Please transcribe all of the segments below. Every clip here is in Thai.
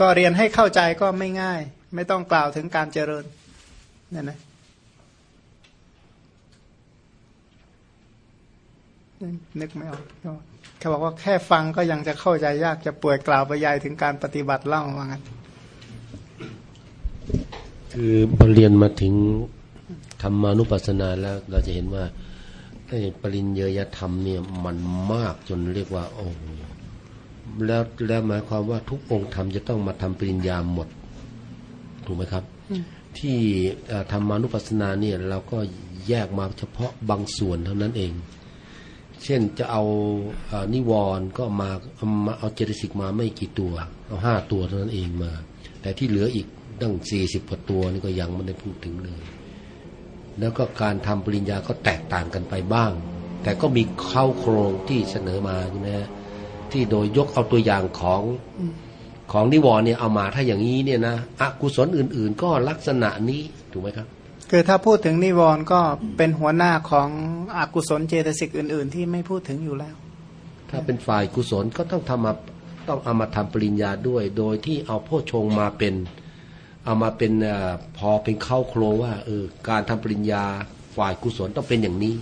ก็เรียนให้เข้าใจก็ไม่ง่าย ไม่ต้องกล่าวถึงการเจริญเนี่ยนะนึกไม่ออกเขาบอกว่าแค่ฟังก็ยังจะเข้าใจยากจะป่วยกล่าวไปยายถึงการปฏิบัติเล่าว่างั้นคือพอเรียนมาถึงธรรมานุปัสสนาแล้วเราจะเห็นว่าไอ้ปริญญาธรรมเนี่ยมันมากจนเรียกว่า โอ้ แล้วแล้วหมายความว่าทุกองค์ธรรมจะต้องมาทำปริญญาหมด ถูกไหมครับ ที่เอ่อธรรมานุปัสสนาเนี่ยเราก็แยกมาเฉพาะบางส่วนเท่านั้นเอง เช่นจะเอาเอ่อนิวรณ์ก็มาเอามาเอาเจตสิกมาไม่กี่ตัว เอาห้าตัวเท่านั้นเองมา แต่ที่เหลืออีกตั้งสี่สิบกว่าตัวนี่ก็ยังไม่ได้พูดถึงเลย แล้วก็การทำปริญญาก็แตกต่างกันไปบ้าง แต่ก็มีเข้าโครงที่เสนอมาใช่ไหมฮะ ที่โดยยกเอาตัวอย่างของของนิวรณ์เนี่ยเอามาถ้าอย่างนี้เนี่ยนะอกุศลอื่น ๆ ก็ลักษณะนี้ถูกไหมครับ คือถ้าพูดถึงนิวรณ์ก็เป็นหัวหน้าของอกุศลเจตสิกอื่น ๆ ที่ไม่พูดถึงอยู่แล้ว ถ้าเป็นฝ่ายกุศลก็ต้องทำมาต้องเอามาทำปริญญาด้วย โดยที่เอาโพชฌงค์มาเป็น เอามาเป็นเออพอเป็นเข้าโครงว่าเออการทำปริญญาฝ่ายกุศลต้องเป็นอย่างนี้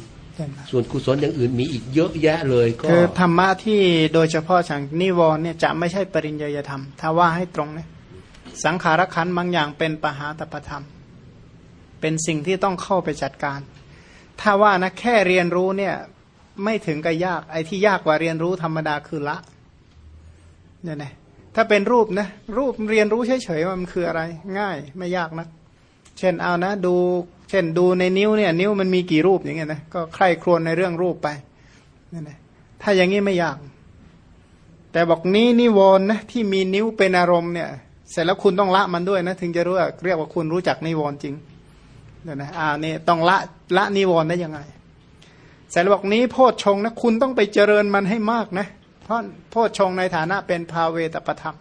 ส่วนกุศลอย่างอื่นมีอีกเยอะแยะเลยก็คือธรรมะที่โดยเฉพาะอย่างนิวรณ์เนี่ยจะไม่ใช่ปริญญาธรรม ถ้าว่าให้ตรงเนี่ยสังขารขันธ์บางอย่างเป็นปหาตปธรรม เป็นสิ่งที่ต้องเข้าไปจัดการ ถ้าว่านะแค่เรียนรู้เนี่ยไม่ถึงกับยากไอ้ที่ยากกว่าเรียนรู้ธรรมดาคือละเนี่ยนะถ้าเป็นรูปนะรูปเรียนรู้เฉยๆว่ามันคืออะไร ง่ายไม่ยากนะ เช่นเอานะดู เช่นดูในนิ้วเนี่ย นิ้วมันมีกี่รูปอย่างเงี้ยนะก็ใคร่ครวญในเรื่องรูปไปนี่นะถ้าอย่างนี้ไม่ยาก แต่บอกนี้นิวรณ์นะที่มีนิ้วเป็นอารมณ์เนี่ย เสร็จแล้วคุณต้องละมันด้วยนะ ถึงจะรู้ว่าเรียกว่าคุณรู้จักนิวรณ์จริงเนี่ยนะอ่านี่ต้องละละนิวรณ์ได้ยังไงเสร็จแล้วบอกนี้โพชฌงนะคุณต้องไปเจริญมันให้มากนะ เพราะโพชฌงในฐานะเป็นภาเวตประธรรม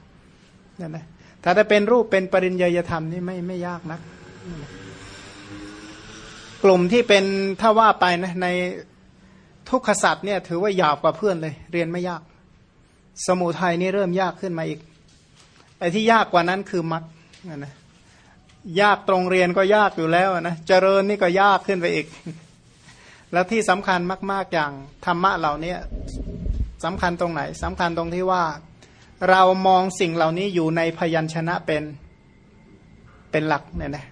เนี่ยนะถ้าจะเป็นรูปเป็นปริญญาธรรมนี่ไม่ไม่ยากนัก กลุ่มที่เป็นถ้าว่าไปนะในทุกขสัตว์เนี่ยถือว่าหยาบกว่าเพื่อนเลย เรียนไม่ยาก สมุทัยนี่เริ่มยากขึ้นมาอีกไอ้ที่ยากกว่านั้นคือมรรคนะยากตรงเรียนก็ยากอยู่แล้วนะเจริญนี่ก็ยากขึ้นไปอีก แล้วที่สำคัญมาก ๆอย่างธรรมะเหล่านี้สำคัญตรงไหนสำคัญตรงที่ว่า เรามองสิ่งเหล่านี้อยู่ในพยัญชนะเป็นเป็นหลักเนี่ยนะ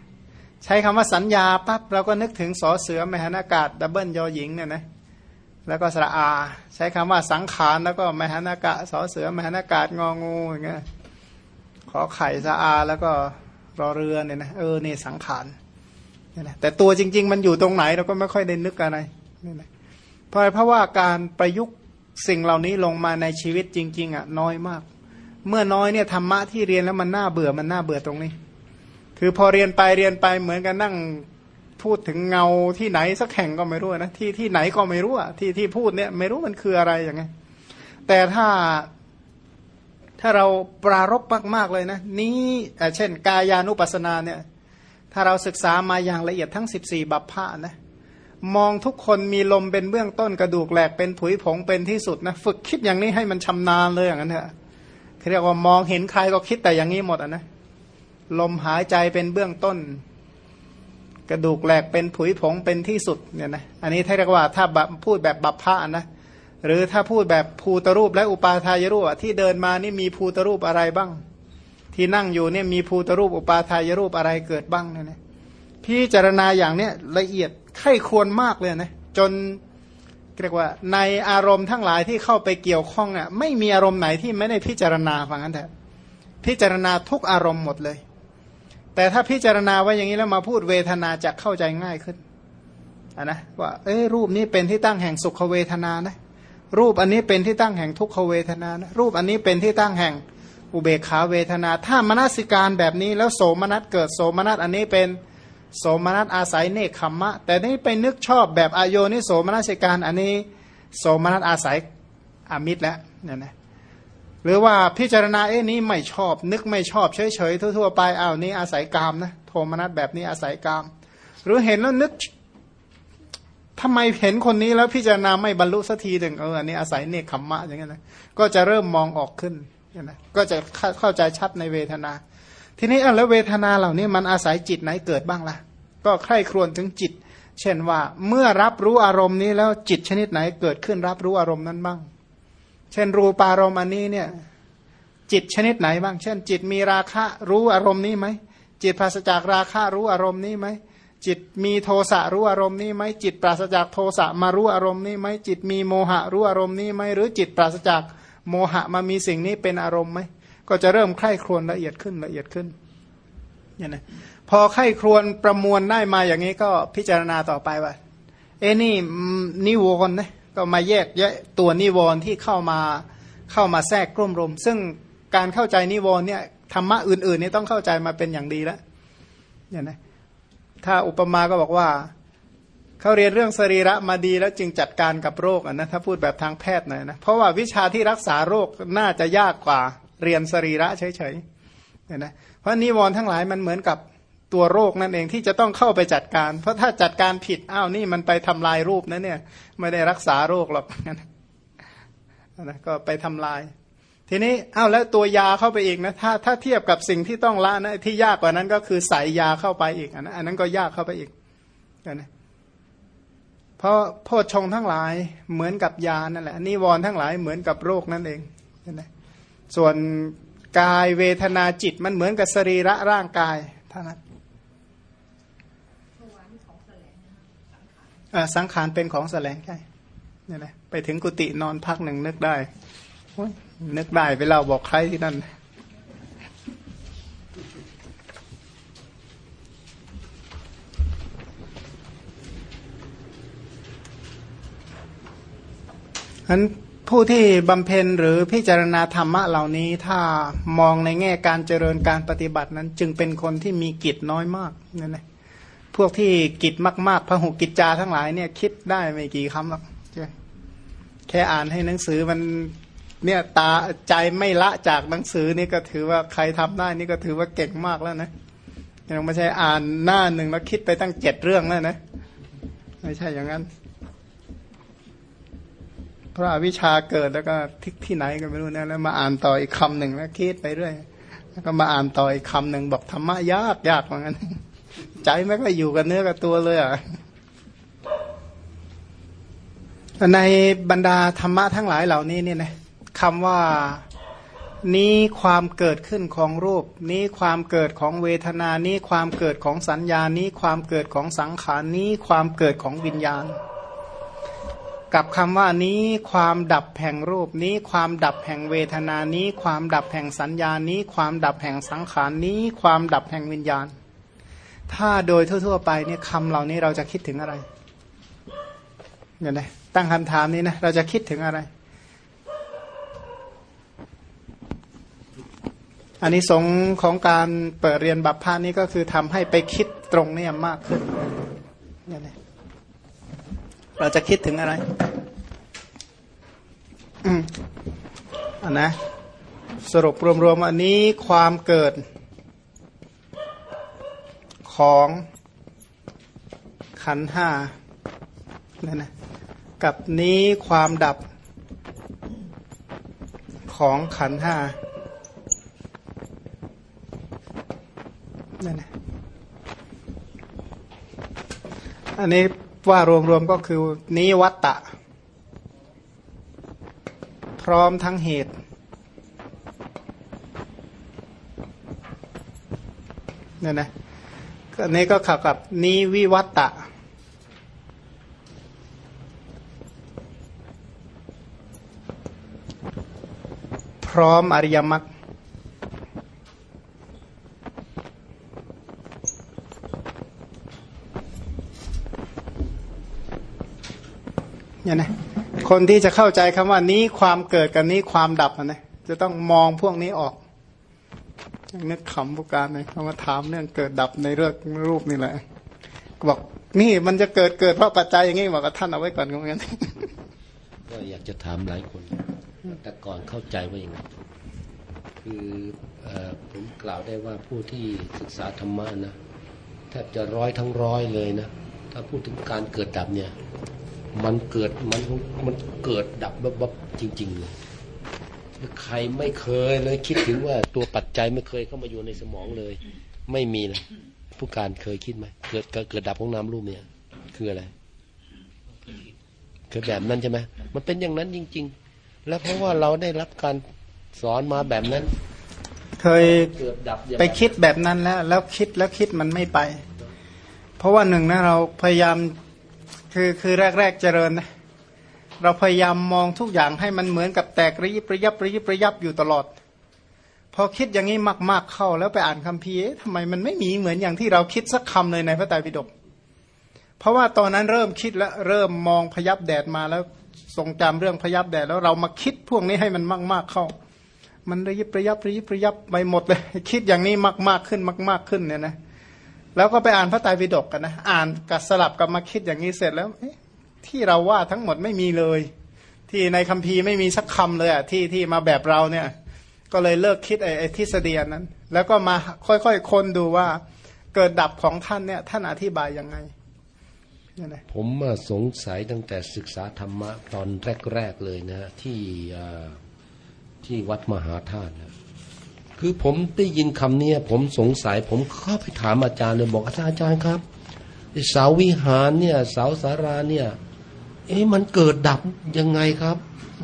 ใช้คำว่าสัญญาปั๊บเราก็นึกถึงสอเสือมหานากาศดับเบิลยอหญิงเนี่ยนะแล้วก็สระอา ใช้คำว่าสังขารแล้วก็มหานากะสอเสือมหานากาศงองูอย่างเงี้ยขอไข่สะอาแล้วก็รอเรือเนี่ยนะเออนี่สังขารเนี่ยนะแต่ตัวจริง ๆ มันอยู่ตรงไหนเราก็ไม่ค่อยได้นึกอะไรเนี่ยนะเพราะเพราะว่าการประยุกต์สิ่งเหล่านี้ลงมาในชีวิตจริง ๆอะน้อยมาก เมื่อน้อยเนี่ยธรรมะที่เรียนแล้วมันน่าเบื่อมันน่าเบื่อตรงนี้ คือพอเรียนไปเรียนไปเหมือนกันนั่งพูดถึงเงาที่ไหนสักแห่งก็ไม่รู้นะที่ที่ไหนก็ไม่รู้อะที่ที่พูดเนี่ยไม่รู้มันคืออะไรอย่างไงแต่ถ้าถ้าเราปรารบมากๆเลยนะ นี้เช่น กายานุปัสสนาเนี่ย ถ้าเราศึกษามาอย่างละเอียดทั้ง 14 บัพพะนะมองทุกคนมีลมเป็นเบื้องต้นกระดูกแหลกเป็นผุยผงเป็นที่สุดนะฝึกคิดอย่างนี้ให้มันชำนาญเลยอย่างนั้นเถอะเรียกว่ามองเห็นใครก็คิดแต่อย่างนี้หมดอะนะ ลมหายใจเป็นเบื้องต้น กระดูกแหลกเป็นผุยผงเป็นที่สุดเนี่ยนะอันนี้ถ้าเรียกว่าถ้าพูดแบบบัพพะนะหรือถ้าพูดแบบภูตรูปและอุปาทายรูปที่เดินมานี่มีภูตรูปอะไรบ้าง ที่นั่งอยู่เนี่ยมีภูตรูปอุปาทายรูปอะไรเกิดบ้างเนี่ยนะพิจารณาอย่างเนี้ยละเอียดไข้ควรมากเลยนะจนเรียกว่าในอารมณ์ทั้งหลายที่เข้าไปเกี่ยวข้องอะไม่มีอารมณ์ไหนที่ไม่ได้พิจารณาฟังนั้นแต่พิจารณาทุกอารมณ์หมดเลย แต่ถ้าพิจารณาไว้อย่างนี้แล้วมาพูดเวทนาจะเข้าใจง่ายขึ้นะนะว่าเอ้รูปนี้เป็นที่ตั้งแห่งสุขเวทนานะรูปอันนี้เป็นที่ตั้งแห่งทุกขเวทนานะรูปอันนี้เป็นที่ตั้งแห่งอุเบกขาเวทนา ถ้ามนสิการแบบนี้แล้วโสมนัสเกิดโสมนัสอันนี้เป็นโสมนัสอาศัยเนคขมมะ แต่นี่ไปนึกชอบแบบอโยนิโสมนัสิการอันนี้ โสมนัสอาศัยอมิตรแล้วเนี่ยนะ หรือว่าพิจารณาเอ้นี้ไม่ชอบ นึกไม่ชอบเฉยๆทั่วๆไปอ้าวนี้อาศัยกามนะโทมนัสแบบนี้อาศัยกาม หรือเห็นแล้วนึกทำไมเห็นคนนี้แล้วพิจารณาไม่บรรลุสักทีถึงเอออันนี้อาศัยเนคขมมะอย่างเงี้ยนะก็จะเริ่มมองออกขึ้นนะก็จะเข้าใจชัดในเวทนา ทีนี้อะแล้วเวทนาเหล่านี้มันอาศัยจิตไหนเกิดบ้างล่ะ ก็ใคร่ครวญถึงจิต เช่นว่าเมื่อรับรู้อารมณ์นี้แล้วจิตชนิดไหนเกิดขึ้นรับรู้อารมณ์นั้นบ้าง ช่นรูปารมณ์อันนี้เนี่ยจิตชนิดไหนบ้าง เช่น จิตมีราคะรู้อารมณ์นี้ไหมจิตปราศจากราคะรู้อารมณ์นี้ไหมจิตมีโทสะรู้อารมณ์นี้ไหมจิตปราศจากโทสะมารู้อารมณ์นี้ไหมจิตมีโมหะรู้อารมณ์นี้ไหมหรือจิตปราศจากโมหะมามีสิ่งนี้เป็นอารมณ์ไหมก็จะเริ่มใคร่ครวญละเอียดขึ้นละเอียดขึ้นเนี่ยนะพอใคร่ครวญประมวลได้มาอย่างนี้ก็พิจารณาต่อไปว่าเอ้นี่นิวรณ์นะ ก็มาแยกแยะตัวนิวรณ์ที่เข้ามาเข้ามาแทรกกลุ่มรม ซึ่งการเข้าใจนิวรณ์เนี่ยธรรมะอื่นๆนี่ต้องเข้าใจมาเป็นอย่างดีแล้วเนี่ยนะถ้าอุปมาก็บอกว่าเขาเรียนเรื่องสรีระมาดีแล้วจึงจัดการกับโรคนะถ้าพูดแบบทางแพทย์หน่อยนะเพราะว่าวิชาที่รักษาโรคน่าจะยากกว่าเรียนสรีระเฉยๆเนี่ยนะเพราะนิวรณ์ทั้งหลายมันเหมือนกับ ตัวโรคนั่นเองที่จะต้องเข้าไปจัดการ เพราะถ้าจัดการผิดอ้าวนี่มันไปทำลายรูปนะเนี่ย ไม่ได้รักษาโรคหรอกนะก็ไปทำลาย ทีนี้อ้าวแล้วตัวยาเข้าไปอีกนะถ้าถ้าเทียบกับสิ่งที่ต้องละนะที่ยากกว่านั้นก็คือใส่ยาเข้าไปอีกอันนั้นอันนั้นก็ยากเข้าไปอีกนะเพราะโพชงทั้งหลายเหมือนกับยานั่นแหละนิวรณ์ทั้งหลายเหมือนกับโรคนั่นเองนะส่วนกายเวทนาจิตมันเหมือนกับสรีระร่างกายเท่านั้น สังขารเป็นของแสลงใช่เนี่ยนะไปถึงกุฏินอนพักหนึ่งนึกได้นึกได้ไปเล่าบอกใครที่นั่นนั้นผู้ที่บำเพ็ญหรือพิจารณาธรรมะเหล่านี้ถ้ามองในแง่การเจริญการปฏิบัตินั้น จึงเป็นคนที่มีกิจน้อยมากนั่นะ พวกที่กิจมากๆพหุกิจจาทั้งหลายเนี่ย คิดได้ไม่กี่คำหรอกแค่อ่านให้หนังสือมันเนี่ยตาใจไม่ละจากหนังสือนี่ก็ถือว่าใครทำได้นี่ก็ถือว่าเก่งมากแล้วนะยังไม่ใช่อ่านหน้าหนึ่งแล้วคิดไปตั้งเจ็ดเรื่องแล้วนะไม่ใช่อย่างนั้นพระวิชาเกิดแล้วก็ทิกที่ไหนก็ไม่รู้นะแล้วมาอ่านต่ออีกคำหนึ่งแล้วคิดไปเรื่อยแล้วก็มาอ่านต่ออีกคำหนึ่งบอกธรรมะยากยากเหมือนกัน ใจไม่ก็อยู่กับเนื้อกับตัวเลยอะในบรรดาธรรมะทั้งหลายเหล่านี้เนี่ยนะคำว่านี้ความเกิดขึ้นของรูป นี้ความเกิดของเวทนา นี้ความเกิดของสัญญา นี้ความเกิดของสังขาร นี้ความเกิดของวิญญาณ กับคำว่านี้ความดับแห่งรูป นี้ความดับแห่งเวทนา นี้ความดับแห่งสัญญา นี้ความดับแห่งสังขาร นี้ความดับแห่งวิญญาณ ถ้าโดยทั่ว ๆ ไปเนี่ยคำเหล่านี้เราจะคิดถึงอะไรเนี่ยนะตั้งคำถามนี้นะเราจะคิดถึงอะไรอันนี้สงของการเปิดเรียนบัพพานี้ก็คือทำให้ไปคิดตรงเนี่ยมากขึ้นเนี่ยนะเราจะคิดถึงอะไรอืมอันนะสรุปรวมๆอันนี้ความเกิด ของขันห้านั่นนะกับนี้ความดับของขันห้านั่นนะอันนี้ว่ารวมๆก็คือนิวัตตะ พร้อมทั้งเหตุเนี่ยนะ อันนี้ก็ขับกับนิวิวัตตะ พร้อมอริยมรรคเนี่ยนะคนที่จะเข้าใจคำว่านี้ความเกิดกับนี้ความดับนะจะต้องมองพวกนี้ออก นึกขำผู้การเลยเขามาถามเรื่องเกิดดับในเรื่องรูปนี่แหละบอกนี่มันจะเกิดเกิดเพราะปัจจัยอย่างนี้บอกกับท่านเอาไว้ก่อนก็งั้นก็อยากจะถามหลายคน แต่ก่อนเข้าใจว่าอย่างไรคือผมกล่าวได้ว่าผู้ที่ศึกษาธรรมะนะแทบจะร้อยทั้งร้อยเลยนะ ถ้าพูดถึงการเกิดดับเนี่ย มันเกิดมันมันเกิดดับบบจริงๆเลย ใครไม่เคยเลยคิดถึงว่าตัวปัจจัยไม่เคยเข้ามาอยู่ในสมองเลย ไม่มีเลยผู้การเคยคิดไหมเกิดเกิดดับของน้ำรูปเนี่ย คืออะไรคือแบบนั้นใช่ไหมมันเป็นอย่างนั้นจริง ๆ แล้วเพราะว่าเราได้รับการสอนมาแบบนั้น เคยไปคิดแบบนั้นแล้ว แล้วคิดแล้วคิดมันไม่ไป เพราะว่าหนึ่งนะเราพยายามคือคือแรก ๆ เจริญนะ เราพยายามมองทุกอย่างให้มันเหมือนกับแตกระยิบระยับระยิบระยับอยู่ตลอด พอคิดอย่างนี้มาก ๆเข้าแล้วไปอ่านคัมภีร์ทำไมมันไม่มีเหมือนอย่างที่เราคิดสักคำเลยในพระไตรปิฎกเพราะว่าตอนนั้นเริ่มคิดแล้วเริ่มมองพยับแดดมาแล้วทรงจำเรื่องพยับแดดแล้วเรามาคิดพวกนี้ให้มันมาก ๆเข้า มันระยิบระยับระยิบระยับไปหมดเลย คิดอย่างนี้มาก ๆขึ้นมาก ๆขึ้นเนี่ยนะแล้วก็ไปอ่านพระไตรปิฎกกันนะอ่านกับสลับกับมาคิดอย่างนี้เสร็จแล้ว ที่เราว่าทั้งหมดไม่มีเลย ที่ในคัมภีร์ไม่มีสักคำเลยอะที่ที่มาแบบเราเนี่ย ก็เลยเลิกคิดไอ้ไอทฤษฎีนั้น แล้วก็มาค่อยๆค้นดูว่าเกิดดับของท่านเนี่ย ท่านอธิบายยังไงผมมาสงสัยตั้งแต่ศึกษาธรรมะตอนแรก ๆ เลยนะ ที่ที่วัดมหาธาตุนะคือผมได้ยินคำเนี้ยผมสงสัย ผมเข้าไปถามอาจารย์เลยบอกอาจารย์ครับเสาวิหารเนี่ยเสาสาราเนี่ย เอ๊ะมันเกิดดับยังไงครับ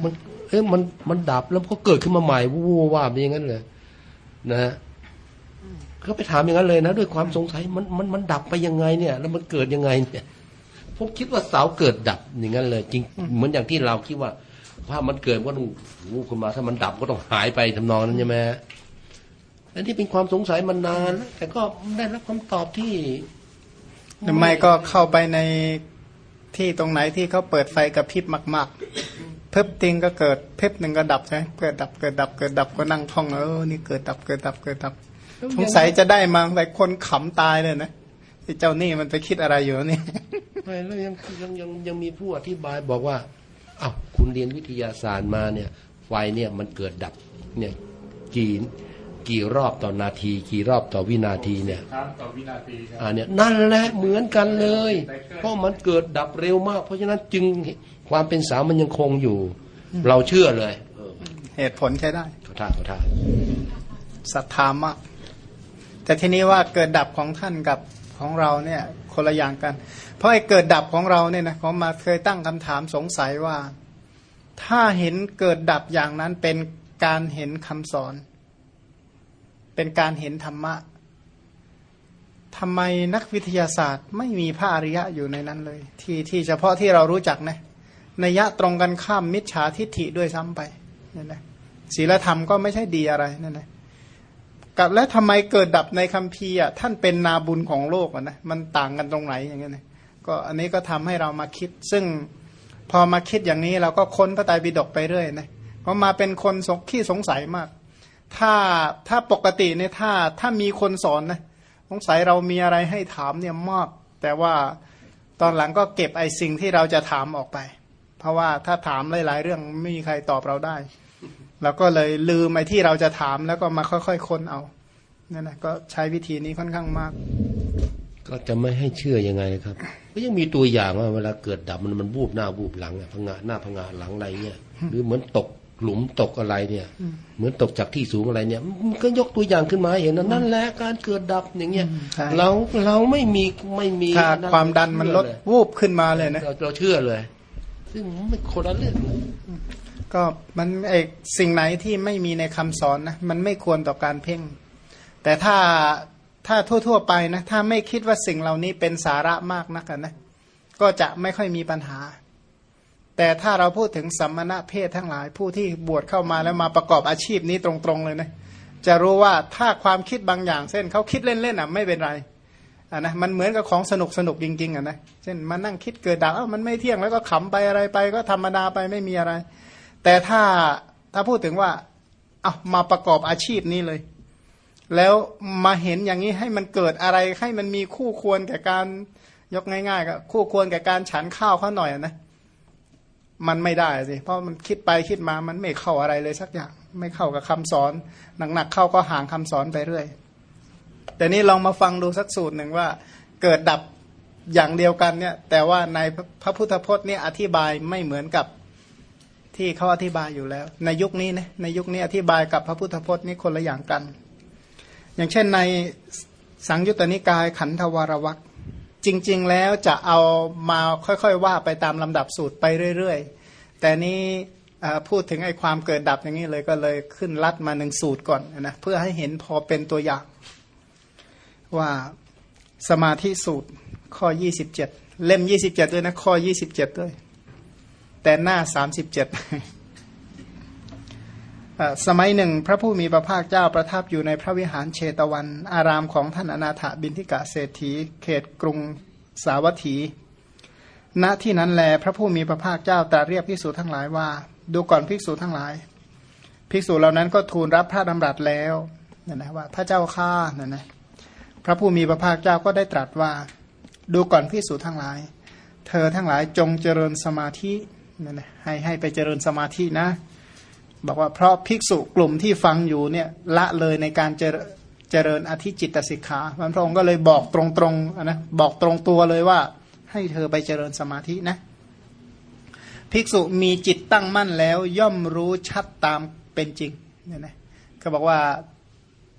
มัน เอ๊ะมันมันดับแล้วก็เกิดขึ้นมาใหม่วูบว่าบอย่างนั้นเลยนะฮะก็ไปถามอย่างนั้นเลยนะด้วยความสงสัยมันมันมันดับไปยังไงเนี่ย แล้วมันเกิดยังไงเนี่ยผมคิดว่าเสาเกิดดับอย่างนั้นเลย จริง เหมือนอย่างที่เราคิดว่าภาพมันเกิดก็ต้องวูบขึ้นมา ถ้ามันดับก็ต้องหายไปทำนองนั้นใช่ไหมอันนี้เป็นความสงสัยมานาน แต่ก็ได้รับคำตอบที่หรือไม่ก็เข้าไปใน ที่ตรงไหนที่เขาเปิดไฟกระพริบมาก ๆ เพิบติงก็เกิดเพิบหนึ่งก็ดับใช่ไหมเกิดดับเกิดดับเกิดดับก็นั่งท่องเออนี่เกิดดับเกิดดับเกิดดับสงสัยจะได้มาแต่คนขำตายเลยนะไอ้เจ้านี่มันไปคิดอะไรอยู่นี่ไม่แล้วยังยังยังยังมีผู้อธิบายบอกว่าอ้าวคุณเรียนวิทยาศาสตร์มาเนี่ย ไฟเนี่ยมันเกิดดับเนี่ยกี่ กี่รอบต่อนาที กี่รอบต่อวินาทีเนี่ยครับต่อวินาทีครับอ่าเนี่ยนั่นแหละเหมือนกันเลย เพราะมันเกิดดับเร็วมาก เพราะฉะนั้นจึงความเป็นสาวมันยังคงอยู่ เราเชื่อเลยเออเหตุผลใช้ได้ขอท่าขอท่าศรัทธามากแต่ทีนี้ว่าเกิดดับของท่านกับของเราเนี่ยคนละอย่างกัน เพราะไอ้เกิดดับของเราเนี่ยนะผมมาเคยตั้งคำถามสงสัยว่า ถ้าเห็นเกิดดับอย่างนั้นเป็นการเห็นคำสอน เป็นการเห็นธรรมะทำไมนักวิทยาศาสตร์ไม่มีพระอริยะอยู่ในนั้นเลย ที่ที่เฉพาะที่เรารู้จักนะในยะตรงกันข้ามมิจฉาทิฏฐิด้วยซ้ำไปนี่ยนะศีลธรรมก็ไม่ใช่ดีอะไรนั่นนะกับและทำไมเกิดดับในคัมภีร์อะท่านเป็นนาบุญของโลกอะนะมันต่างกันตรงไหนอย่างเงี้ยนะก็อันนี้ก็ทำให้เรามาคิด ซึ่งพอมาคิดอย่างนี้เราก็ค้นพระไตรปิฎกไปเรื่อยนะเพราะมาเป็นคนสงขี้สงสัยมาก ถ้าถ้าปกติเนี่ยถ้าถ้ามีคนสอนนะสงสัยเรามีอะไรให้ถามเนี่ยมาก แต่ว่าตอนหลังก็เก็บไอ้สิ่งที่เราจะถามออกไป เพราะว่าถ้าถามหลาย ๆ เรื่องไม่มีใครตอบเราได้เราก็เลยลืมไอ้ที่เราจะถามแล้วก็มาค่อย ๆ ค้นเอานั่นนะก็ใช้วิธีนี้ค่อนข้างมาก ก็จะไม่ให้เชื่อยังไงครับก็ยังมีตัวอย่างว่าเวลาเกิดดับมันมันวูบหน้าวูบหลังอะพังงะหน้าพังงะหลังอะไรเนี่ยหรือเหมือนตก หลุมตกอะไรเนี่ยเหมือนตกจากที่สูงอะไรเนี่ยมันก็ยกตัวอย่างขึ้นมาให้เห็นนะนั่นแหละการเกิดดับอย่างเงี้ยใช่เราเราไม่มีไม่มีถ้าความดันมันลดวูบขึ้นมาเลยนะเราเราเชื่อเลย ซึ่งไม่คนละเรื่องเลยก็มันไอสิ่งไหนที่ไม่มีในคำสอนนะมันไม่ควรต่อการเพ่ง แต่ถ้าถ้าทั่ว ๆ ไปนะถ้าไม่คิดว่าสิ่งเหล่านี้เป็นสาระมากนักอะนะก็จะไม่ค่อยมีปัญหา แต่ถ้าเราพูดถึงสัมมณะเพศทั้งหลายผู้ที่บวชเข้ามาแล้วมาประกอบอาชีพนี้ตรงๆเลยนะจะรู้ว่าถ้าความคิดบางอย่างเช่นเขาคิดเล่นๆอะไม่เป็นไรอะนะมันเหมือนกับของสนุกสนุกๆจริงๆอะนะเช่นมานั่งคิดเกิดดับเอ้ามันไม่เที่ยงแล้วก็ขำไปอะไรไป ก็ธรรมดาไปไม่มีอะไร แต่ถ้าถ้าพูดถึงว่าเอามาประกอบอาชีพนี้เลย แล้วมาเห็นอย่างนี้ให้มันเกิดอะไรให้มันมีคู่ควรแก่การยกง่ายๆก็คู่ควรแก่การฉันข้าวเขาหน่อยอะนะ มันไม่ได้สิเพราะมันคิดไปคิดมามันไม่เข้าอะไรเลยสักอย่าง ไม่เข้ากับคำสอนหนักๆเข้าก็ห่างคำสอนไปเรื่อย แต่นี่ลองมาฟังดูสักสูตรหนึ่งว่า เกิดดับอย่างเดียวกันเนี่ย แต่ว่าในพระพุทธพจน์เนี่ยอธิบายไม่เหมือนกับที่เขาอธิบายอยู่แล้ว ในยุคนี้นะในยุคนี้อธิบายกับพระพุทธพจน์นี่คนละอย่างกัน อย่างเช่นในสังยุตตนิกายขันธวรวัก จริง ๆ แล้วจะเอามาค่อยๆว่าไปตามลำดับสูตรไปเรื่อยๆ แต่นี้พูดถึงไอ้ความเกิดดับอย่างนี้เลยก็เลยขึ้นรัดมาหนึ่งสูตรก่อนนะเพื่อให้เห็นพอเป็นตัวอย่าง ว่าสมาธิสูตรข้อ 27 เล่ม 27 ด้วยนะ ข้อ 27 ด้วย แต่หน้า 37 สมัยหนึ่ง พระผู้มีพระภาคเจ้าประทับอยู่ในพระวิหารเชตวัน อารามของท่านอนาถบินทิกะเศรษฐี เขตกรุงสาวัตถี ณที่นั้นแลพระผู้มีพระภาคเจ้าตรัสเรียกภิกษุทั้งหลายว่า ดูก่อนภิกษุทั้งหลาย ภิกษุเหล่านั้นก็ทูลรับพระดำรัสแล้วนะนะว่าพระเจ้าข้านะนะพระผู้มีพระภาคเจ้าก็ได้ตรัสว่า ดูก่อนภิกษุทั้งหลาย เธอทั้งหลายจงเจริญสมาธินะนะให้ให้ไปเจริญสมาธินะ บอกว่าเพราะภิกษุกลุ่มที่ฟังอยู่เนี่ยละเลยในการเจริญเจริญอธิจิตตสิกขาพระองค์ก็เลยบอกตรงๆนะบอกตรงตัวเลยว่า ให้เธอไปเจริญสมาธินะ ภิกษุมีจิตตั้งมั่นแล้ว ย่อมรู้ชัดตามเป็นจริงเนี่ยนะก็บอกว่า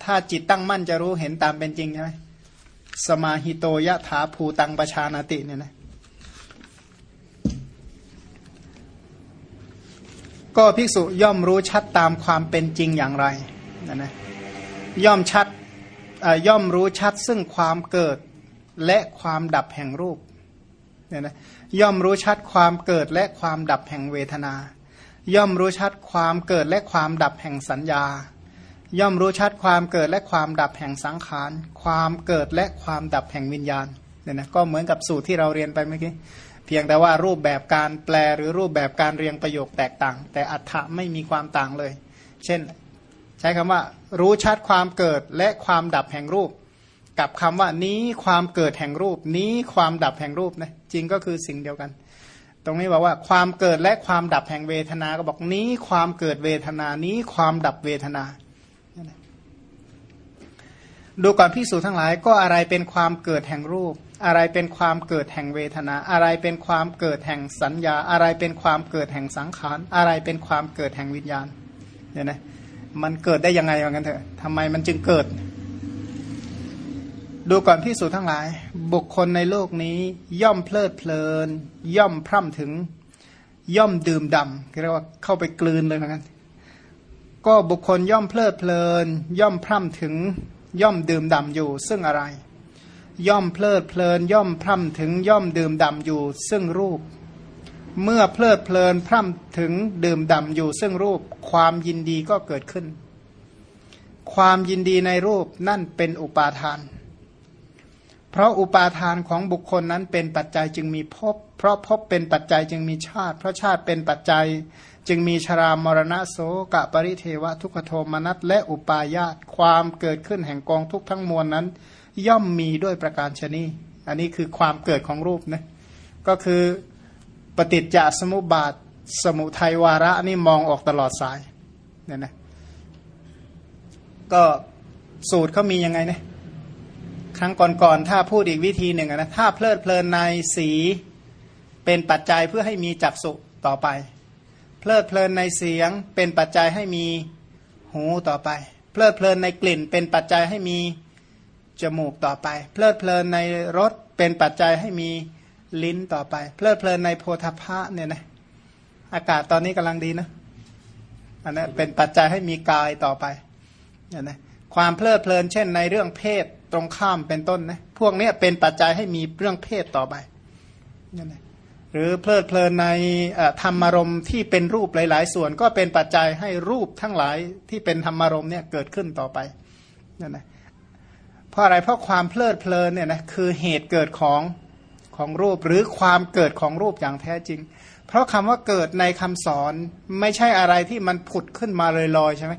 ถ้าจิตตั้งมั่นจะรู้เห็นตามเป็นจริงใช่ไหมสมาหิโตยะถาภูตังประชานาติเนี่ยนะ ก็ภิกษุย่อมรู้ชัดตามความเป็นจริงอย่างไรนะนะย่อมชัดย่อมรู้ชัดซึ่งความเกิดและความดับแห่งรูปเนี่ยนะย่อมรู้ชัดความเกิดและความดับแห่งเวทนา ย่อมรู้ชัดความเกิดและความดับแห่งสัญญา ย่อมรู้ชัดความเกิดและความดับแห่งสังขาร ความเกิดและความดับแห่งวิญญาณเนี่ยนะก็เหมือนกับสูตรที่เราเรียนไปเมื่อกี้ เพียงแต่ว่ารูปแบบการแปลหรือรูปแบบการเรียงประโยคแตกต่าง แต่อัฏฐะไม่มีความต่างเลย เช่น ใช้คำว่า รู้ชัดความเกิดและความดับแห่งรูป กับคำว่านี้ความเกิดแห่งรูป นี้ความดับแห่งรูปนะจริงก็คือสิ่งเดียวกัน ตรงนี้บอกว่าความเกิดและความดับแห่งเวทนา ก็บอกนี้ความเกิดเวทนานี้ความดับเวทนาดูก่อนพิสูจทั้งหลายก็อะไรเป็นความเกิดแห่งรูป อะไรเป็นความเกิดแห่งเวทนา อะไรเป็นความเกิดแห่งสัญญา อะไรเป็นความเกิดแห่งสังขาร อะไรเป็นความเกิดแห่งวิญญาณเนี่ยนะมันเกิดได้ยังไงว่างั้นเถอะทำไมมันจึงเกิด ดูก่อนพิสูจทั้งหลาย บุคคลในโลกนี้ ย่อมเพลิดเพลิน ย่อมพร่ำถึง ย่อมดื่มดำเรียกว่าเข้าไปกลืนเลยเหมือนกันก็บุคคลย่อมเพลิดเพลิน ย่อมพร่ำถึง ย่อมดื่มดำอยู่ ซึ่งอะไร ย่อมเพลิดเพลินย่อมพร่ำถึงย่อมดื่มดำอยู่ซึ่งรูป เมื่อเพลิดเพลินพร่ำถึงดื่มดำอยู่ซึ่งรูป ความยินดีก็เกิดขึ้น ความยินดีในรูปนั่นเป็นอุปาทาน เพราะอุปาทานของบุคคลนั้นเป็นปัจจัยจึงมีภพเพราะภพเป็นปัจจัยจึงมีชาติ เพราะชาติเป็นปัจจัยจึงมีชรามรณะโสกะปริเทวะทุกขโทมนัสและอุปาญาตความเกิดขึ้นแห่งกองทุกทั้งมวลนั้น ย่อมมีด้วยประการชนีอันนี้คือความเกิดของรูปนะก็คือปฏิจจสมุปบาทสมุทัยวาระนี่มองออกตลอดสายเนี่ยนะก็สูตรเขามียังไงเนี่ยครั้งก่อนๆถ้าพูดอีกวิธีหนึ่งนะถ้าเพลิดเพลินในสีเป็นปัจจัยเพื่อให้มีจักษุต่อไป เพลิดเพลินในเสียงเป็นปัจจัยให้มีหูต่อไป เพลิดเพลินในกลิ่นเป็นปัจจัยให้มี จมูกต่อไป เพลิดเพลินในรสเป็นปัจจัยให้มีลิ้นต่อไป เพลิดเพลินในโพธพะเนี่ยนะอากาศตอนนี้กำลังดีนะอันนั้นเป็นปัจจัยให้มีกายต่อไปเนี่ยนะความเพลิดเพลินเช่นในเรื่องเพศตรงข้ามเป็นต้นนะพวกนี้เป็นปัจจัยให้มีเรื่องเพศต่อไปเนี่ยนะหรือเพลิดเพลินในธรรมารมณ์ที่เป็นรูปหลาย ๆ ส่วนก็เป็นปัจจัยให้รูปทั้งหลายที่เป็นธรรมารมณ์เนี่ยเกิดขึ้นต่อไปนั่นนะ เพราะอะไรเพราะความเพลิดเพลินเนี่ยนะคือเหตุเกิดของของรูปหรือความเกิดของรูปอย่างแท้จริง เพราะคำว่าเกิดในคำสอนไม่ใช่อะไรที่มันผุดขึ้นมาลอยๆใช่ไหม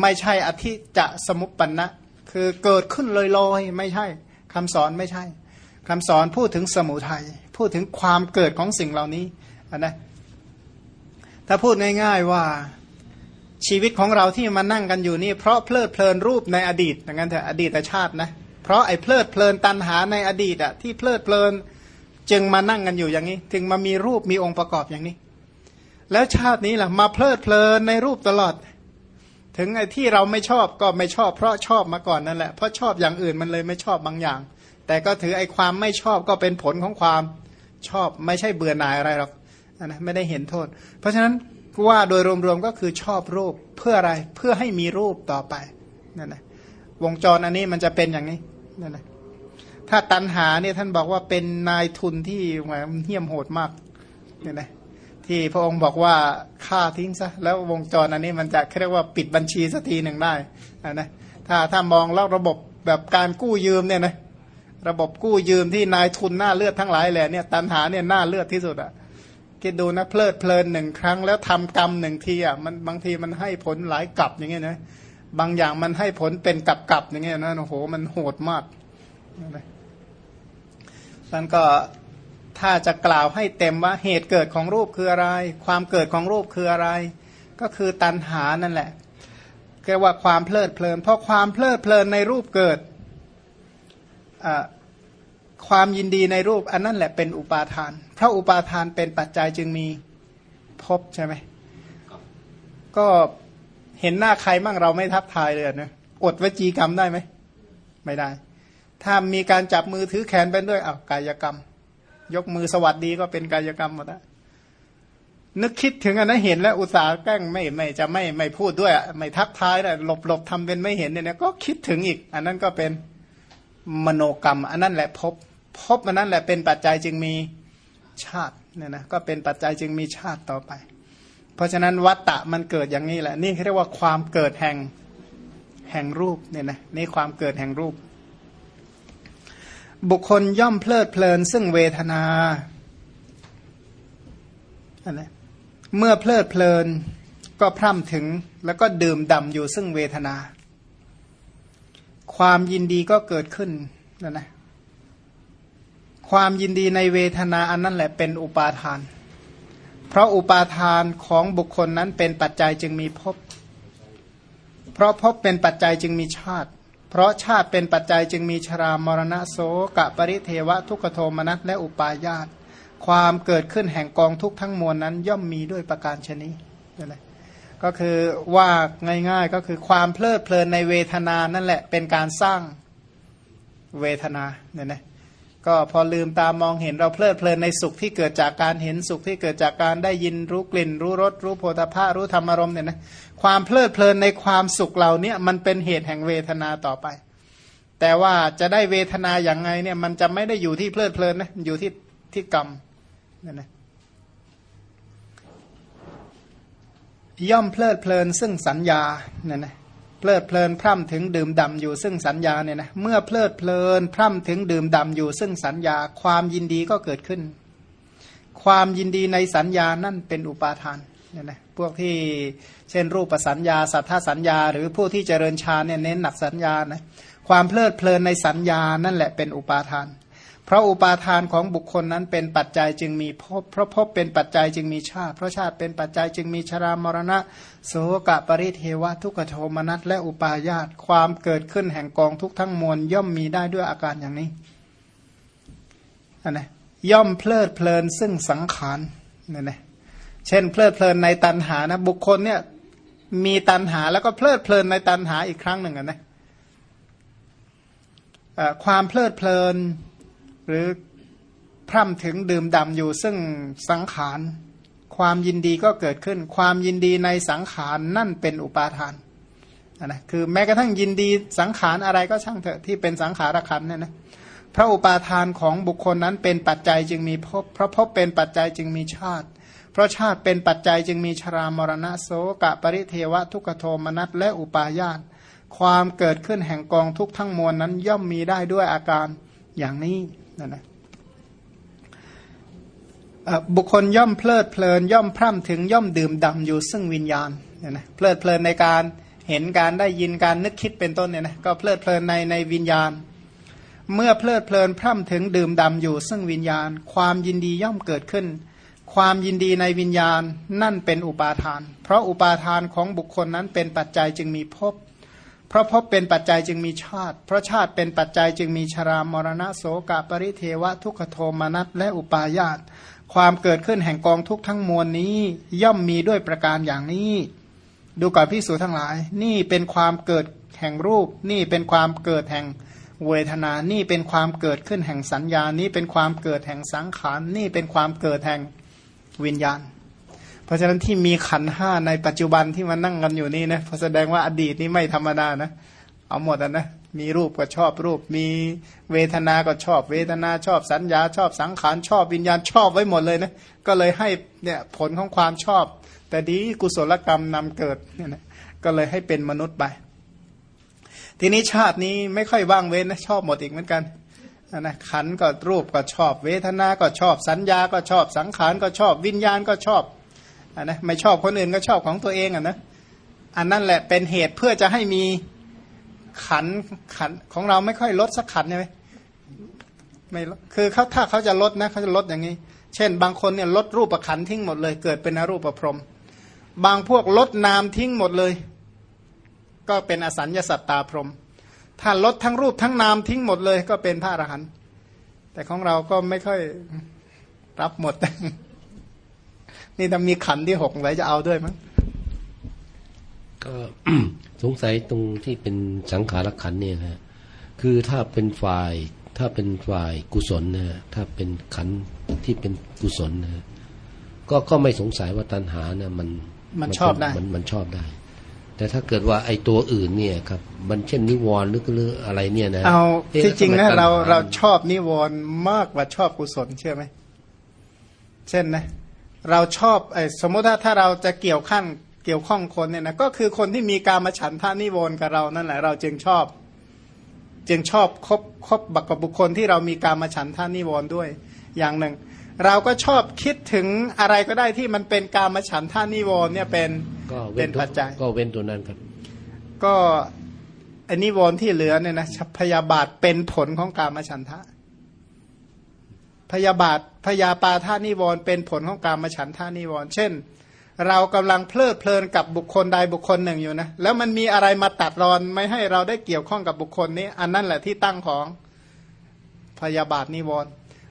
ไม่ใช่อธิจะสมุปปันนะคือเกิดขึ้นลอยๆไม่ใช่คำสอนไม่ใช่คำสอนพูดถึงสมุทัยพูดถึงความเกิดของสิ่งเหล่านี้นะถ้าพูดง่ายๆว่า ชีวิตของเราที่มานั่งกันอยู่นี่เพราะเพลิดเพลินรูปในอดีตอย่างนั้นเถอะอดีตชาตินะเพราะไอ้เพลิดเพลินตันหาในอดีตอะที่เพลิดเพลินจึงมานั่งกันอยู่อย่างนี้ถึงมามีรูปมีองค์ประกอบอย่างนี้ แล้วชาตินี้ล่ะมาเพลิดเพลินในรูปตลอด ถึงไอ้ที่เราไม่ชอบก็ไม่ชอบ เพราะชอบมาก่อนนั่นแหละเพราะชอบอย่างอื่นมันเลยไม่ชอบบางอย่าง แต่ก็ถือไอ้ความไม่ชอบก็เป็นผลของความชอบไม่ใช่เบื่อหน่ายอะไรหรอกนะไม่ได้เห็นโทษ เพราะฉะนั้น ว่าโดยรวมๆก็คือชอบรูปเพื่ออะไรเพื่อให้มีรูปต่อไปนั่นนะวงจรอันนี้มันจะเป็นอย่างนี้นั่นนะถ้าตันหาเนี่ยท่านบอกว่าเป็นนายทุนที่แหมเหี้ยมโหดมากเนี่ยนะที่พระองค์บอกว่าฆ่าทิ้งซะแล้ววงจรอันนี้มันจะเรียกว่าปิดบัญชีสักทีหนึ่งได้นะถ้าถ้ามองแล้วระบบแบบการกู้ยืมเนี่ยนะระบบกู้ยืมที่นายทุนหน้าเลือดทั้งหลายแหละเนี่ยตันหาเนี่ยหน้าเลือดที่สุดอะ คิดดูนะเพลิดเพลินหนึ่งครั้งแล้วทำกรรมหนึ่งทีอะมันบางทีมันให้ผลหลายกลับอย่างเงี้ยนะบางอย่างมันให้ผลเป็นกลับกลับอย่างเงี้ยนะโอ้โหมันโหดมากท่นก็ถ้าจะกล่าวให้เต็มว่าเหตุเกิดของรูปคืออะไร ความเกิดของรูปคืออะไร ก็คือตัณหานั่นแหละเรียกว่าความเพลิดเพลิน เพราะความเพลิดเพลินในรูปเกิด ความยินดีในรูปอันนั้นแหละเป็นอุปาทาน เพราะอุปาทานเป็นปัจจัยจึงมีพบใช่ไหมก็เห็นหน้าใครมั่งเราไม่ทักทายเลยนะอดวจีกรรมได้ไหมไม่ได้ ถ้ามีการจับมือถือแขนเป็นด้วยอะกายกรรม ยกมือสวัสดีก็เป็นกายกรรมหมดแล้วนึกคิดถึงอันนั้นเห็นแล้วอุตส่าห์แกล้งไม่ไม่จะไม่ไม่พูดด้วยไม่ทักทายเลยหลบหลบทำเป็นไม่เห็นเนี่ยก็คิดถึงอีก อันนั้นก็เป็นมโนกรรม อันนั้นแหละพบ พบอันนั้นแหละเป็นปัจจัยจึงมีชาติเนี่ยนะก็เป็นปัจจัยจึงมีชาติต่อไป เพราะฉะนั้นวัตตะมันเกิดอย่างนี้แหละ นี่เรียกว่าความเกิดแห่งแห่งรูปเนี่ยนะนี่ความเกิดแห่งรูป บุคคลย่อมเพลิดเพลินซึ่งเวทนาอันนะเมื่อเพลิดเพลินก็พร่ำถึงแล้วก็ดื่มด่ำอยู่ซึ่งเวทนา ความยินดีก็เกิดขึ้นนะนะ ความยินดีในเวทนาอันนั้นแหละเป็นอุปาทาน เพราะอุปาทานของบุคคลนั้นเป็นปัจจัยจึงมีภพ เพราะภพเป็นปัจจัยจึงมีชาติ เพราะชาติเป็นปัจจัยจึงมีชรามรณะโสกะปริเทวะทุกโทมนัสและอุปาญาต ความเกิดขึ้นแห่งกองทุกทั้งมวลนั้นย่อมมีด้วยประการชนิดนั่นแหละก็คือว่าง่ายๆก็คือความเพลิดเพลินในเวทนานั่นแหละเป็นการสร้างเวทนาเนี่ยนะ ก็พอลืมตามองเห็นเราเพลิดเพลินในสุขที่เกิดจากการเห็นสุขที่เกิดจากการได้ยินรู้กลิ่น รู้รสรู้โพธาภารู้ธรรมารมณ์เนี่ยนะความเพลิดเพลินในความสุขเหล่านี้มันเป็นเหตุแห่งเวทนาต่อไป แต่ว่าจะได้เวทนาอย่างไงเนี่ยมันจะไม่ได้อยู่ที่เพลิดเพลินนะอยู่ที่ที่กรรมนั่นนะย่อมเพลิดเพลินซึ่งสัญญาเนี่ยนะ เพลิดเพลินพร่ำถึงดื่มดำอยู่ซึ่งสัญญาเนี่ยนะเมื่อเพลิดเพลินพร่ำถึงดื่มดำอยู่ซึ่งสัญญาความยินดีก็เกิดขึ้น ความยินดีในสัญญานั่นเป็นอุปาทานเนี่ยนะพวกที่เช่นรูปสัญญา สัทธสัญญา หรือผู้ที่เจริญฌานเนี่ยเน้นหนักสัญญานะความเพลิดเพลินในสัญญานั่นแหละเป็นอุปาทาน เพราะอุปาทานของบุคคลนั้นเป็นปัจจัยจึงมีภพเพราะภพเป็นปัจจัยจึงมีชาติ เพราะชาติเป็นปัจจัยจึงมีชรามรณะ โสกะปริเทวะทุกขโทมนัสและอุปาญาตความเกิดขึ้นแห่งกองทุกทั้งมวลย่อมมีได้ด้วยอาการอย่างนี้นนะย่อมเพลิดเพลินซึ่งสังขารเนี่ยนะเช่น เพลิดเพลินในตันหานะบุคคลเนี่ยมีตันหาแล้วก็เพลิดเพลินในตันหาอีกครั้งหนึ่งนะความเพลิดเพลิน หรือพร่ำถึงดื่มด่ำอยู่ซึ่งสังขาร ความยินดีก็เกิดขึ้น ความยินดีในสังขารนั่นเป็นอุปาทานนะคือแม้กระทั่งยินดีสังขารอะไรก็ช่างเถอะที่เป็นสังขารขันเนี่ยนะพระอุปาทานของบุคคลนั้นเป็นปัจจัยจึงมีภพเพราะภพเป็นปัจจัยจึงมีชาติ เพราะชาติเป็นปัจจัยจึงมีชรามรณะโสกะปริเทวะทุกโทมนัสและอุปาญาตความเกิดขึ้นแห่งกองทุกทั้งมวลนั้นย่อมมีได้ด้วยอาการอย่างนี้ นั่นนะบุคคลย่อมเพลิดเพลินย่อมพร่ำถึงย่อมดื่มดำอยู่ซึ่งวิญญาณเนี่ยนะเพลิดเพลินในการเห็นการได้ยินการนึกคิดเป็นต้นเนี่ยนะก็เพลิดเพลินในในวิญญาณ เมื่อเพลิดเพลินพร่ำถึงดื่มดำอยู่ซึ่งวิญญาณ ความยินดีย่อมเกิดขึ้น ความยินดีในวิญญาณนั่นเป็นอุปาทาน เพราะอุปาทานของบุคคลนั้นเป็นปัจจัยจึงมีภพเพ ราะพบเป็นปัจจัยจึงมีชาติ เพราะชาติเป็นปัจจัยจึงมีชรามรณะโสกะปริเทวะทุกขโทมนัสและอุปาญาตความเกิดขึ้นแห่งกองทุกทั้งมวลนี้ ย่อมมีด้วยประการอย่างนี้ ดูก่อนพิสูจทั้งหลาย นี่เป็นความเกิดแห่งรูป นี่เป็นความเกิดแห่งเวทนา นี่เป็นความเกิดขึ้นแห่งสัญญา นี่เป็นความเกิดแห่งสังขาร นี่เป็นความเกิดแห่งวิญญาณ เพราะฉะนั้นที่มีขันห้าในปัจจุบันที่มานั่งกันอยู่นี่นะแสดงว่าอดีตนี่ไม่ธรรมดานะ เอาหมดอะนะมีรูปก็ชอบรูป มีเวทนาก็ชอบ เวทนาชอบสัญญาชอบสังขารชอบวิญญาณชอบไว้หมดเลยนะก็เลยให้เนี่ยผลของความชอบ แต่ดีกุศลกรรมนำเกิดเนี่ยนะก็เลยให้เป็นมนุษย์ไป ทีนี้ชาตินี้ไม่ค่อยว่างเว้นนะชอบหมดอีกเหมือนกันนะขันก็รูปก็ชอบ เวทนาก็ชอบ สัญญาก็ชอบสังขารก็ชอบ วิญญาณก็ชอบ อันนะไม่ชอบคนอื่นก็ชอบของตัวเองอะนะอันนั่นแหละเป็นเหตุเพื่อจะให้มีขันขันของเราไม่ค่อยลดสักขันใช่ไหมไม่คือเขาถ้าเขาจะลดนะเขาจะลดอย่างนี้ เช่น บางคนเนี่ยลดรูปประขันทิ้งหมดเลย เกิดเป็นอรูปประพรหมบางพวกลดนามทิ้งหมดเลย ก็เป็นอสัญญาสัตตาพรหมถ้าลดทั้งรูปทั้งนามทิ้งหมดเลย ก็เป็นพระอรหันต์แต่ของเราก็ไม่ค่อยรับหมด นี่ถ้ามีขันที่หกไว้จะเอาด้วยมั้งก็สงสัยตรงที่เป็นสังขารขันธ์เนี่ยฮะคือถ้าเป็นฝ่ายถ้าเป็นฝ่ายกุศลนะฮะถ้าเป็นขันธ์ที่เป็นกุศลนะฮะก็ก็ไม่สงสัยว่าตัณหาเนี่ยมันมันชอบได้มันมันชอบได้ แต่ถ้าเกิดว่าไอ้ตัวอื่นเนี่ยครับ มันเช่นนิวรณ์หรือหรืออะไรเนี่ยนะเอาอ๊ที่จริงแล้วนะทำไมเราตัณหเราชอบนิวรณ์มากกว่าชอบกุศลเชื่อไหมเช่นนะ เราชอบไอ้สมมติถ้าถ้าเราจะเกี่ยวข้างเกี่ยวข้องคนเนี่ยนะก็คือคนที่มีการมาฉันทานิวรณ์กับเรานั่นแหละเราจึงชอบ จึงชอบคบคบบักกับบุคคลที่เรามีการมาฉันทานิวรณ์ด้วย อย่างหนึ่ง เราก็ชอบคิดถึงอะไรก็ได้ที่มันเป็นการมาฉันทานิวรณ์เนี่ยเป็นก็เป็เว้นนตัวปัจจัยก็เว้นตัวนั้นครับ ก็อันนิวรณ์ที่เหลือเนี่ยนะพยาบาทเป็นผลของการมาฉันทะ พยาบาทพยาปาท่านิวรเป็นผลของการมาฉันท่านิวรเช่น เรากำลังเพลิดเพลินกับบุคคลใดบุคคลหนึ่งอยู่นะ แล้วมันมีอะไรมาตัดรอนไม่ให้เราได้เกี่ยวข้องกับบุคคลนี้ อันนั้นแหละที่ตั้งของพยาบาทนิวร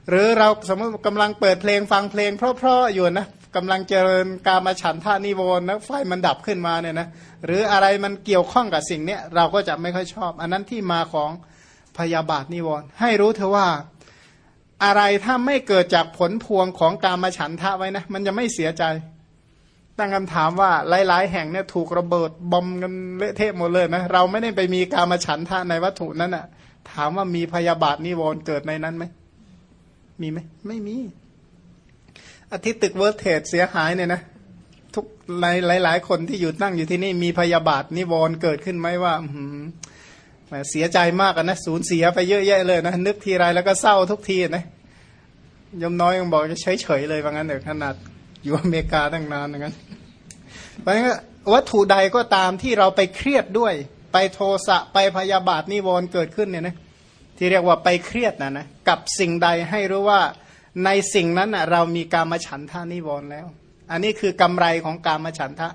หรือเราสมมติกำลังเปิดเพลงฟังเพลง เพราะๆอยู่นะกำลังเจริญการมาฉันท่านิวรณ์นะไฟมันดับขึ้นมาเนี่ยนะหรืออะไรมันเกี่ยวข้องกับสิ่งเนี้ยเราก็จะไม่ค่อยชอบ อันนั้นที่มาของพยาบาทนิวรณ์ให้รู้เถอว่า อะไรถ้าไม่เกิดจากผลพวงของการมาฉันทะไว้นะ มันจะไม่เสียใจ ตั้งคำถามว่าหลาย ๆ แห่งเนี่ยถูกระเบิดบอมกันเละเทะหมดเลยนะ เราไม่ได้ไปมีการมาฉันทะในวัตถุนั้นน่ะ ถามว่ามีพยาบาทนิวรณ์เกิดในนั้นไหม มีไหม ไม่มีอาทิตย์ตึกเวิร์เทดเสียหายเนี่ยนะทุกหลายหลายๆคนที่อยู่นั่งอยู่ที่นี่มีพยาบาทนิวรณ์เกิดขึ้นไหมว่า อืม เสียใจมากอะนะสูญเสียไปเยอะแยะเลยนะนึกทีไรแล้วก็เศร้าทุกทีนะยมน้อยยังบอกจะเฉยๆเลยว่างั้นเถอะขนาดอยู่อเมริกาตั้งนานอย่างนั้นเพราะฉะนั้นวัตถุใดก็ตามที่เราไปเครียดด้วย ไปโทสะไปพยาบาทนิวรณ์เกิดขึ้นเนี่ยนะที่เรียกว่าไปเครียดนะนะกับสิ่งใดให้รู้ว่าในสิ่งนั้นนะเรามีการมาฉันทานิวรณ์แล้ว อันนี้คือกำไรของการมาฉันทะ